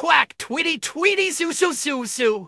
quack, tweety, tweety, soo, soo, soo, soo.